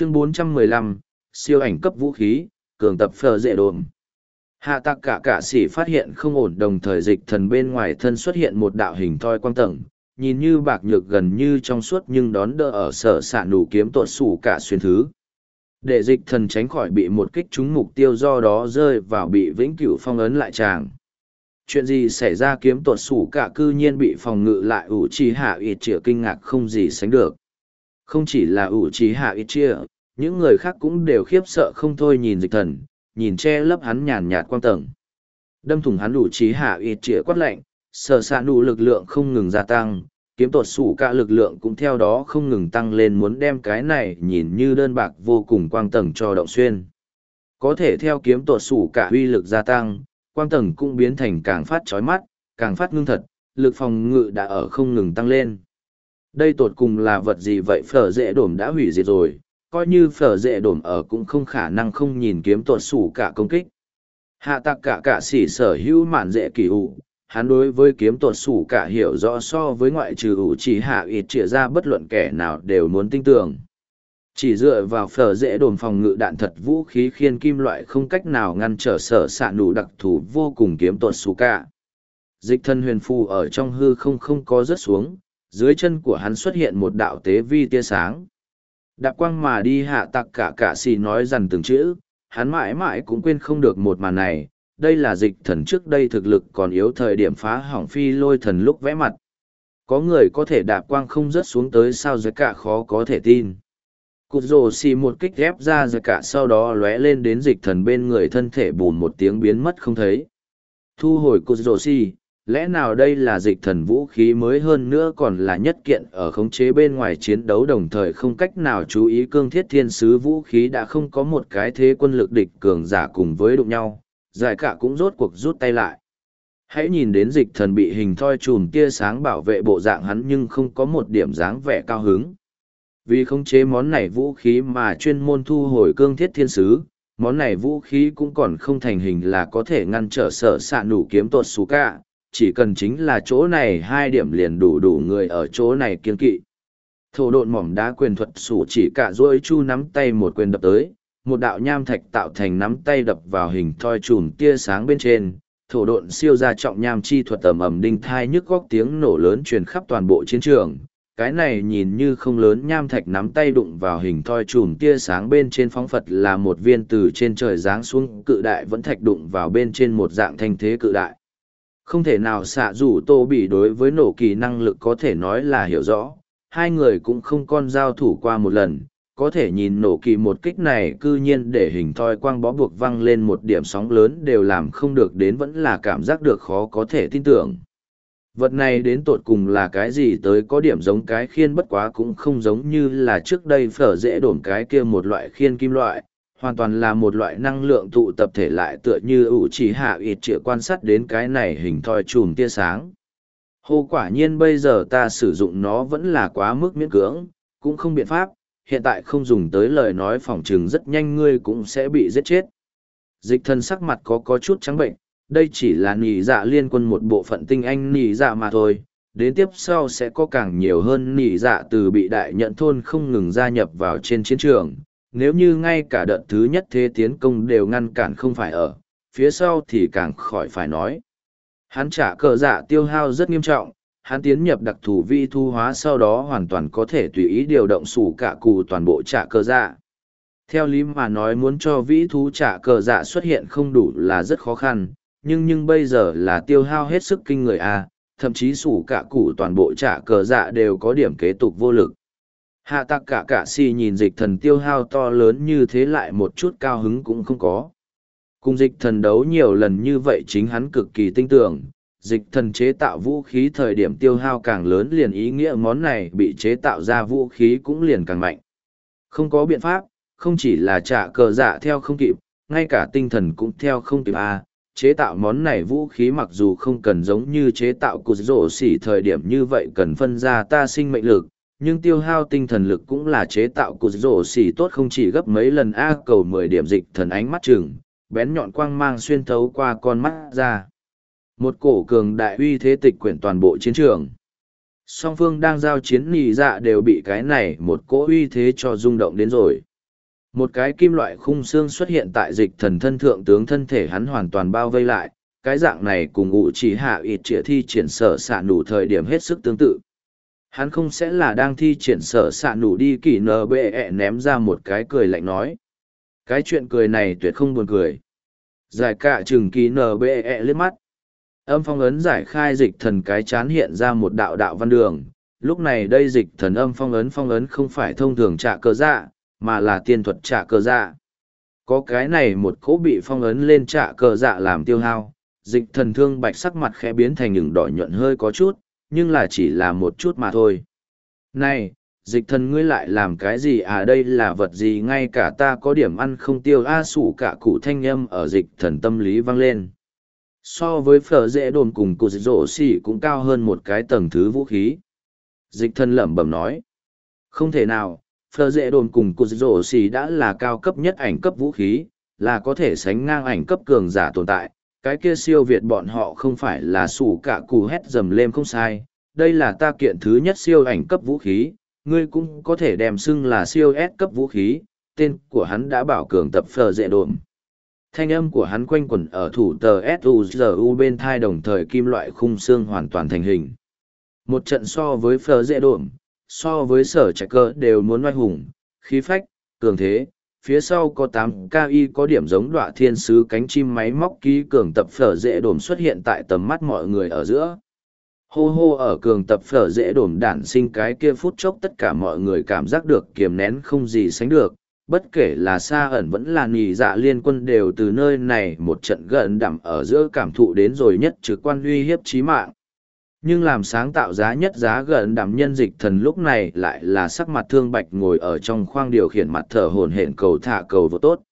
chương 415, siêu ảnh cấp vũ khí, cường tập phờ dễ đồn. Hạ tạc cả cả sĩ phát hiện không ổn đồng thời dịch thần bên ngoài thân xuất hiện một đạo hình thoi quang tầng, nhìn như bạc nhược gần như trong suốt nhưng đón đỡ ở sở xạ nụ kiếm tuột sủ cả xuyên thứ. Để dịch thần tránh khỏi bị một kích trúng mục tiêu do đó rơi vào bị vĩnh cửu phong ấn lại chàng Chuyện gì xảy ra kiếm tuột sủ cả cư nhiên bị phòng ngự lại ủ trì hạ ịt trịa kinh ngạc không gì sánh được. Không chỉ là ủ trí hạ ít chia, những người khác cũng đều khiếp sợ không thôi nhìn dịch thần, nhìn che lấp hắn nhàn nhạt quang tầng. Đâm thủng hắn ủ trí hạ ít chia quát lạnh, sở xạ nụ lực lượng không ngừng gia tăng, kiếm tuột sủ cả lực lượng cũng theo đó không ngừng tăng lên muốn đem cái này nhìn như đơn bạc vô cùng quang tầng cho động xuyên. Có thể theo kiếm tuột sủ cả uy lực gia tăng, quang tầng cũng biến thành càng phát chói mắt, càng phát ngưng thật, lực phòng ngự đã ở không ngừng tăng lên. Đây tột cùng là vật gì vậy? Phở dễ đổm đã hủy diệt rồi, coi như phở dễ đổm ở cũng không khả năng không nhìn kiếm tuột sủ cả công kích. Hạ tạc cả cả sỉ sở hữu mạn dễ kỳ ủ, hắn đối với kiếm tuột sủ cả hiểu rõ so với ngoại trừ ủ chỉ hạ ít trịa ra bất luận kẻ nào đều muốn tin tưởng. Chỉ dựa vào phở dễ đồn phòng ngự đạn thật vũ khí khiên kim loại không cách nào ngăn trở sở s ạ nụ đặc thù vô cùng kiếm tuột sủ cả. Dịch thân huyền phù ở trong hư không không có rớt xuống dưới chân của hắn xuất hiện một đạo tế vi tia sáng đạp quang mà đi hạ tặc cả cả xì nói dằn từng chữ hắn mãi mãi cũng quên không được một màn này đây là dịch thần trước đây thực lực còn yếu thời điểm phá hỏng phi lôi thần lúc vẽ mặt. Có người có thể đạp quang không rớt xuống tới sao giới cả khó có thể tin. Cụt rồ xì một kích ghép ra giới cả sau đó lóe lên đến dịch thần bên người thân thể bùn một tiếng biến mất không thấy. Thu hồi cụt rồ xì, lẽ nào đây là dịch thần vũ khí mới hơn nữa còn là nhất kiện ở khống chế bên ngoài chiến đấu đồng thời không cách nào chú ý cương thiết thiên sứ vũ khí đã không có một cái thế quân lực địch cường giả cùng với đụng nhau giải cả cũng rốt cuộc rút tay lại. Hãy nhìn đến dịch thần bị hình thoi chùm tia sáng bảo vệ bộ dạng hắn nhưng không có một điểm dáng vẻ cao hứng. Vì khống chế món này vũ khí mà chuyên môn thu hồi cương thiết thiên sứ, món này vũ khí cũng còn không thành hình là có thể ngăn trở sở xạ nủ kiếm tuột xú cả, chỉ cần chính là chỗ này hai điểm liền đủ đủ người ở chỗ này kiên kỵ. Thổ độn mỏm đá quyền thuật sủ chỉ cả rôi chu nắm tay một quyền đập tới, một đạo nham thạch tạo thành nắm tay đập vào hình thoi trùm tia sáng bên trên thổ độn siêu ra trọng nham chi thuật tầm ầm đinh thai nhức góc tiếng nổ lớn truyền khắp toàn bộ chiến trường cái này nhìn như không lớn nham thạch nắm tay đụng vào hình thoi trùm tia sáng bên trên phóng phật là một viên từ trên trời giáng xuống cự đại vẫn thạch đụng vào bên trên một dạng thanh thế cự đại không thể nào xạ rủ tô bị đối với nổ kỳ năng lực có thể nói là hiểu rõ hai người cũng không con giao thủ qua một lần có thể nhìn nổ kỳ một kích này cư nhiên để hình thoi quang bó buộc văng lên một điểm sóng lớn đều làm không được đến vẫn là cảm giác được khó có thể tin tưởng. Vật này đến tột cùng là cái gì tới có điểm giống cái khiên bất quá cũng không giống như là trước đây phở dễ đổn cái kia một loại khiên kim loại, hoàn toàn là một loại năng lượng tụ tập thể lại tựa như ủ chỉ hạ ít trịa quan sát đến cái này hình thoi chùm tia sáng. Hồ quả nhiên bây giờ ta sử dụng nó vẫn là quá mức miễn cưỡng, cũng không biện pháp, hiện tại không dùng tới lời nói phỏng chừng rất nhanh ngươi cũng sẽ bị giết chết. Dịch thân sắc mặt có có chút trắng bệnh, đây chỉ là nỉ dạ liên quân một bộ phận tinh anh nỉ dạ mà thôi. Đến tiếp sau sẽ có càng nhiều hơn nỉ dạ từ bị đại nhận thôn không ngừng gia nhập vào trên chiến trường. Nếu như ngay cả đợt thứ nhất thế tiến công đều ngăn cản không phải ở, phía sau thì càng khỏi phải nói. Hắn trả cờ dạ tiêu hao rất nghiêm trọng, hắn tiến nhập đặc thù vi thu hóa sau đó hoàn toàn có thể tùy ý điều động sủ cả cù toàn bộ trả cờ dạ. Theo lý mà nói muốn cho vĩ thú trả cờ dạ xuất hiện không đủ là rất khó khăn, nhưng nhưng bây giờ là tiêu hao hết sức kinh người a thậm chí sủ cả cụ toàn bộ trả cờ dạ đều có điểm kế tục vô lực. Hạ tạc cả cả si nhìn dịch thần tiêu hao to lớn như thế lại một chút cao hứng cũng không có. Cùng dịch thần đấu nhiều lần như vậy chính hắn cực kỳ tinh tưởng, dịch thần chế tạo vũ khí thời điểm tiêu hao càng lớn liền ý nghĩa món này bị chế tạo ra vũ khí cũng liền càng mạnh. Không có biện pháp, không chỉ là trả cờ dạ theo không kịp, ngay cả tinh thần cũng theo không kịp à? chế tạo món này vũ khí mặc dù không cần giống như chế tạo cột rổ xỉ thời điểm như vậy cần phân ra ta sinh mệnh lực, nhưng tiêu hao tinh thần lực cũng là chế tạo cột rổ xỉ tốt không chỉ gấp mấy lần A cầu mười điểm dịch thần ánh mắt chừng, bén nhọn quang mang xuyên thấu qua con mắt ra. Một cổ cường đại uy thế tịch quyển toàn bộ chiến trường. Song phương đang giao chiến nỉ dạ đều bị cái này một cỗ uy thế cho rung động đến rồi. Một cái kim loại khung xương xuất hiện tại dịch thần thân thượng tướng thân thể hắn hoàn toàn bao vây lại, cái dạng này cùng ủ chỉ hạ ịt trịa thi triển sở xạ nủ thời điểm hết sức tương tự. Hắn không sẽ là đang thi triển sở xạ nủ đi kỷ nờ bệ ẹ ném ra một cái cười lạnh nói. Cái chuyện cười này tuyệt không buồn cười. Giải cạ chừng kỷ nờ bệ ẹ liếc mắt. Âm phong ấn giải khai dịch thần cái chán hiện ra một đạo đạo văn đường. Lúc này đây dịch thần âm phong ấn phong ấn không phải thông thường trả cơ dạ, mà là tiên thuật trả cơ dạ. Có cái này một cỗ bị phong ấn lên trả cơ dạ làm tiêu hao, dịch thần thương bạch sắc mặt khẽ biến thành những đỏ nhuận hơi có chút, nhưng là chỉ là một chút mà thôi. Này, dịch thần ngươi lại làm cái gì à đây là vật gì ngay cả ta có điểm ăn không tiêu a à, sủ cả cụ thanh âm ở dịch thần tâm lý vang lên. So với phở dễ đồn cùng cụ dịch rổ xỉ cũng cao hơn một cái tầng thứ vũ khí. Dịch thần lẩm bẩm nói. Không thể nào, phở dễ đồn cùng cụ dịch rổ xỉ đã là cao cấp nhất ảnh cấp vũ khí, là có thể sánh ngang ảnh cấp cường giả tồn tại, cái kia siêu việt bọn họ không phải là sủ cả cù hét dầm lên không sai, đây là ta kiện thứ nhất siêu ảnh cấp vũ khí, ngươi cũng có thể đem xưng là siêu S cấp vũ khí, tên của hắn đã bảo cường tập phờ dễ đồn. Thanh âm của hắn quanh quẩn ở thủ tờ S.U.G.U bên thai đồng thời kim loại khung xương hoàn toàn thành hình. Một trận so với phờ dễ đồn, so với sở trạch cơ đều muốn oai hùng, khí phách, cường thế, phía sau có tám KI có điểm giống đọa thiên sứ cánh chim máy móc ký cường tập phở dễ đồn xuất hiện tại tầm mắt mọi người ở giữa. Hô hô ở cường tập phở dễ đồn đản sinh cái kia phút chốc tất cả mọi người cảm giác được kiềm nén không gì sánh được, bất kể là xa ẩn vẫn là nì dạ liên quân đều từ nơi này một trận gần đậm ở giữa cảm thụ đến rồi nhất trực quan uy hiếp chí mạng. Nhưng làm sáng tạo giá nhất giá gần đảm nhân dịch thần lúc này lại là sắc mặt thương bạch ngồi ở trong khoang điều khiển mặt thở hồn hển cầu thả cầu vô tốt.